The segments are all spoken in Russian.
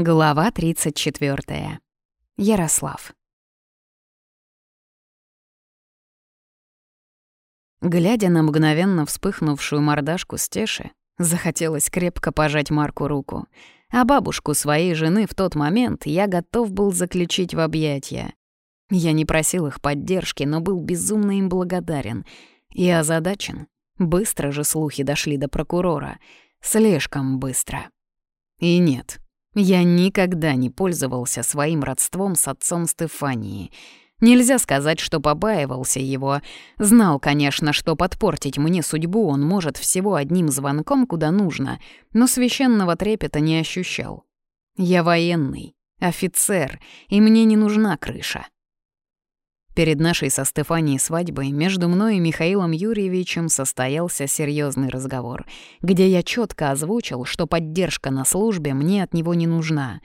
Глава 34. Ярослав. Глядя на мгновенно вспыхнувшую мордашку Стеши, захотелось крепко пожать Марку руку, а бабушку своей жены в тот момент я готов был заключить в объятия. Я не просил их поддержки, но был безумно им благодарен и озадачен. Быстро же слухи дошли до прокурора. Слишком быстро. И нет, я никогда не пользовался своим родством с отцом Стефании. Нельзя сказать, что побаивался его. Знал, конечно, что подпортить мне судьбу он может всего одним звонком куда нужно, но священного трепета не ощущал. Я военный, офицер, и мне не нужна крыша. Перед нашей со Стефанией свадьбой между мной и Михаилом Юрьевичем состоялся серьезный разговор, где я четко озвучил, что поддержка на службе мне от него не нужна.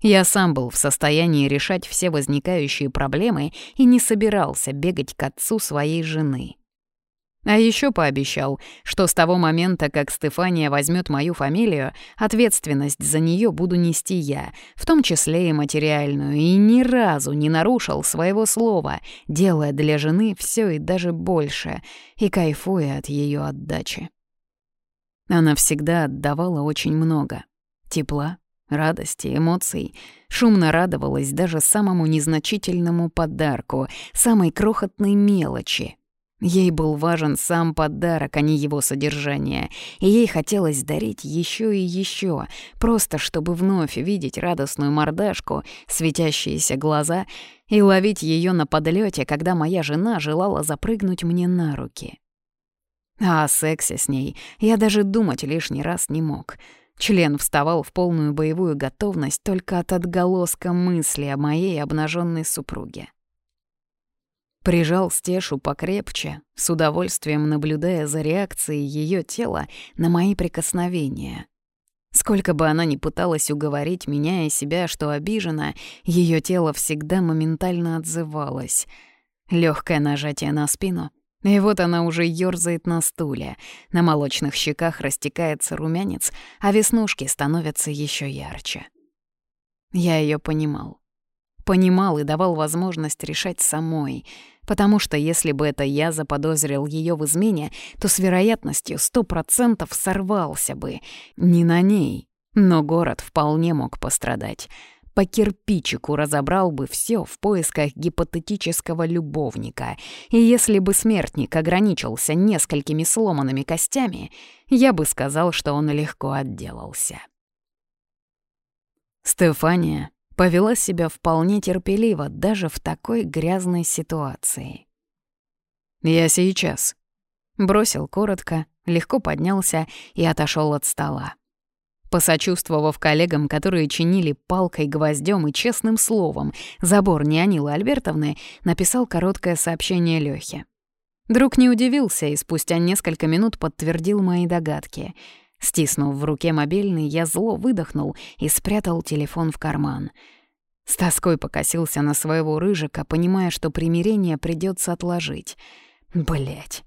Я сам был в состоянии решать все возникающие проблемы и не собирался бегать к отцу своей жены. А еще пообещал, что с того момента, как Стефания возьмет мою фамилию, ответственность за нее буду нести я, в том числе и материальную, и ни разу не нарушил своего слова, делая для жены все и даже больше, и кайфуя от ее отдачи. Она всегда отдавала очень много. Тепла, радости, эмоций. Шумно радовалась даже самому незначительному подарку, самой крохотной мелочи, Ей был важен сам подарок, а не его содержание, и ей хотелось дарить еще и еще, просто чтобы вновь видеть радостную мордашку, светящиеся глаза и ловить ее на подлете, когда моя жена желала запрыгнуть мне на руки. А о сексе с ней я даже думать лишний раз не мог. Член вставал в полную боевую готовность только от отголоска мысли о моей обнаженной супруге. Прижал Стешу покрепче, с удовольствием наблюдая за реакцией ее тела на мои прикосновения. Сколько бы она ни пыталась уговорить меня и себя, что обижена, ее тело всегда моментально отзывалось. Легкое нажатие на спину, и вот она уже ёрзает на стуле. На молочных щеках растекается румянец, а веснушки становятся еще ярче. Я ее понимал понимал и давал возможность решать самой, потому что если бы это я заподозрил ее в измене, то с вероятностью сто процентов сорвался бы. Не на ней, но город вполне мог пострадать. По кирпичику разобрал бы все в поисках гипотетического любовника, и если бы смертник ограничился несколькими сломанными костями, я бы сказал, что он легко отделался. Стефания повела себя вполне терпеливо даже в такой грязной ситуации. «Я сейчас», — бросил коротко, легко поднялся и отошел от стола. Посочувствовав коллегам, которые чинили палкой, гвоздем и честным словом забор Неонилы Альбертовны, написал короткое сообщение Лёхе. Друг не удивился и спустя несколько минут подтвердил мои догадки — Стиснув в руке мобильный, я зло выдохнул и спрятал телефон в карман. С тоской покосился на своего рыжика, понимая, что примирение придется отложить. Блять.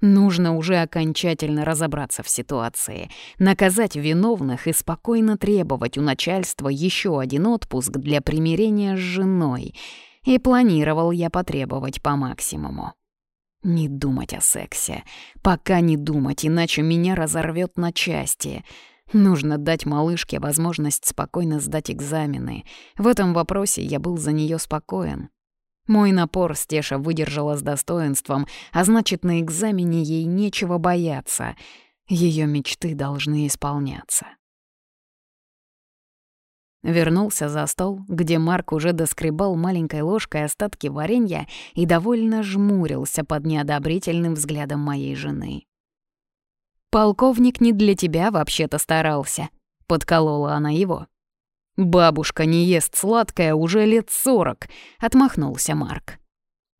Нужно уже окончательно разобраться в ситуации, наказать виновных и спокойно требовать у начальства еще один отпуск для примирения с женой. И планировал я потребовать по максимуму. Не думать о сексе. Пока не думать, иначе меня разорвет на части. Нужно дать малышке возможность спокойно сдать экзамены. В этом вопросе я был за нее спокоен. Мой напор Стеша выдержала с достоинством, а значит, на экзамене ей нечего бояться. Ее мечты должны исполняться. Вернулся за стол, где Марк уже доскребал маленькой ложкой остатки варенья и довольно жмурился под неодобрительным взглядом моей жены. «Полковник не для тебя вообще-то старался», — подколола она его. «Бабушка не ест сладкое уже лет сорок», — отмахнулся Марк.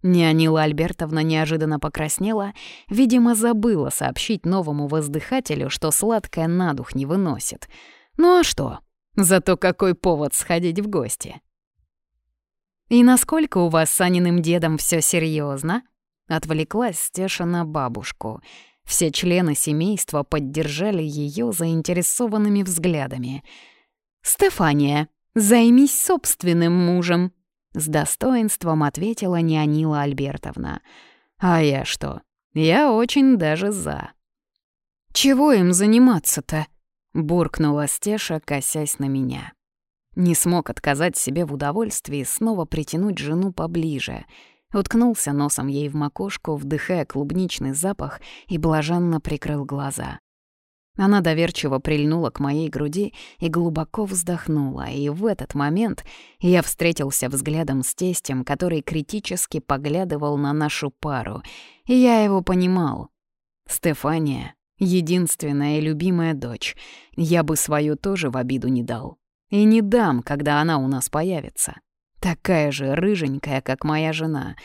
Неонила Альбертовна неожиданно покраснела, видимо, забыла сообщить новому воздыхателю, что сладкое на дух не выносит. Ну а что? Зато какой повод сходить в гости. «И насколько у вас с Аниным дедом все серьезно? Отвлеклась Стеша на бабушку. Все члены семейства поддержали ее заинтересованными взглядами. «Стефания, Займись собственным мужем», — с достоинством ответила Неонила Альбертовна. «А я что? Я очень даже за». «Чего им заниматься-то?» — буркнула Стеша, косясь на меня. Не смог отказать себе в удовольствии снова притянуть жену поближе. Уткнулся носом ей в макушку, вдыхая клубничный запах, и блаженно прикрыл глаза. Она доверчиво прильнула к моей груди и глубоко вздохнула, и в этот момент я встретился взглядом с тестем, который критически поглядывал на нашу пару, и я его понимал. Стефания — единственная любимая дочь. Я бы свою тоже в обиду не дал. И не дам, когда она у нас появится. Такая же рыженькая, как моя жена.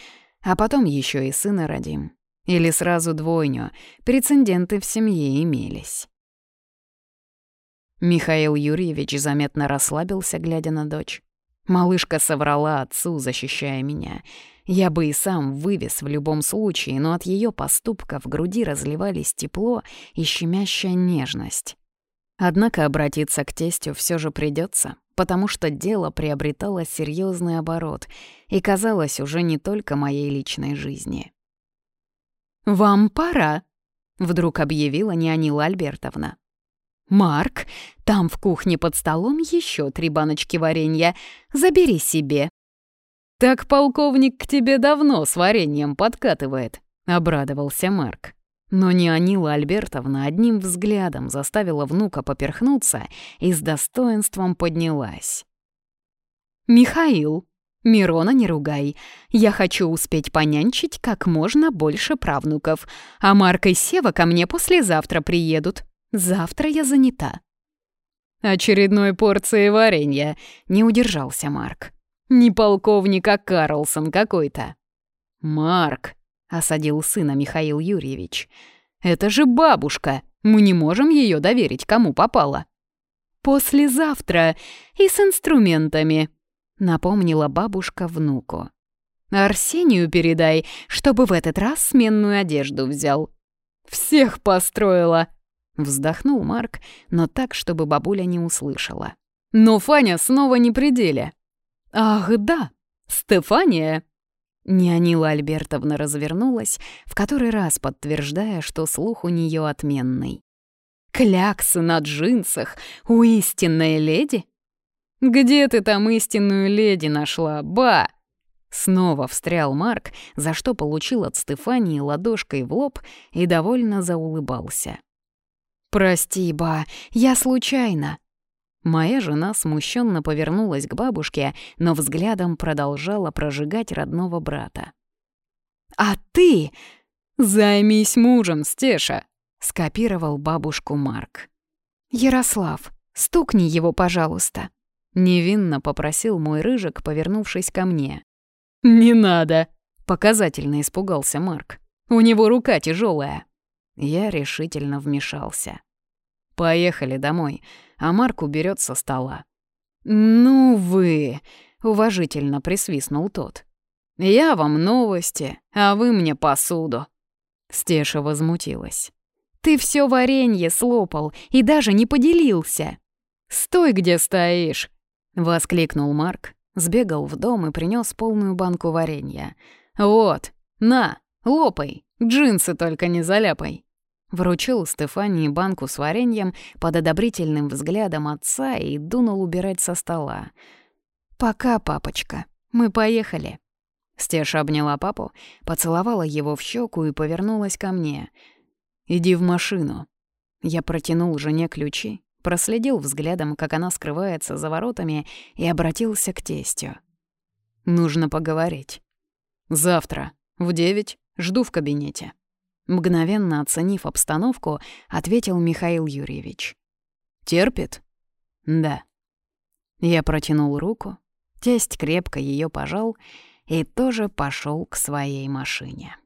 А потом еще и сына родим. Или сразу двойню. Прецеденты в семье имелись. Михаил Юрьевич заметно расслабился, глядя на дочь. Малышка соврала отцу, защищая меня. Я бы и сам вывез в любом случае, но от ее поступка в груди разливались тепло и щемящая нежность. Однако обратиться к тестю все же придется, потому что дело приобретало серьезный оборот и казалось уже не только моей личной жизни. «Вам пора», — вдруг объявила Неонила Альбертовна. «Марк, там в кухне под столом еще три баночки варенья. Забери себе». «Так полковник к тебе давно с вареньем подкатывает», — обрадовался Марк. Но не Анила Альбертовна одним взглядом заставила внука поперхнуться и с достоинством поднялась. «Михаил, Мирона не ругай. Я хочу успеть понянчить как можно больше правнуков, а Марк и Сева ко мне послезавтра приедут. Завтра я занята». «Очередной порции варенья», — не удержался Марк. «Не полковник, а Карлсон какой-то». «Марк», — осадил сына Михаил Юрьевич, — «это же бабушка, мы не можем ее доверить, кому попало». «Послезавтра и с инструментами», — напомнила бабушка внуку. «Арсению передай, чтобы в этот раз сменную одежду взял». «Всех построила», Вздохнул Марк, но так, чтобы бабуля не услышала. Но Фаня снова не при деле. «Ах, да, Стефания!» Неонила Альбертовна развернулась, в который раз подтверждая, что слух у нее отменный. «Кляксы на джинсах у истинной леди?» «Где ты там истинную леди нашла, ба?» Снова встрял Марк, за что получил от Стефании ладошкой в лоб и довольно заулыбался. «Прости, ба, я случайно». Моя жена смущенно повернулась к бабушке, но взглядом продолжала прожигать родного брата. «А ты займись мужем, Стеша!» — скопировал бабушку Марк. «Ярослав, стукни его, пожалуйста», — невинно попросил мой рыжик, повернувшись ко мне. «Не надо!» — показательно испугался Марк. «У него рука тяжелая. Я решительно вмешался. «Поехали домой, а Марк уберет со стола». «Ну вы!» — уважительно присвистнул тот. «Я вам новости, а вы мне посуду». Стеша возмутилась. «Ты все варенье слопал и даже не поделился». «Стой, где стоишь!» — воскликнул Марк, сбегал в дом и принес полную банку варенья. «Вот, на, лопай, Джинсы только не заляпай». Вручил Стефании банку с вареньем под одобрительным взглядом отца и дунул убирать со стола. «Пока, папочка, мы поехали». Стеша обняла папу, поцеловала его в щеку и повернулась ко мне. «Иди в машину». Я протянул жене ключи, проследил взглядом, как она скрывается за воротами, и обратился к тестю. «Нужно поговорить. Завтра в девять Жду в кабинете». Мгновенно оценив обстановку, ответил Михаил Юрьевич. «Терпит?» «Да». Я протянул руку, тесть крепко ее пожал и тоже пошел к своей машине.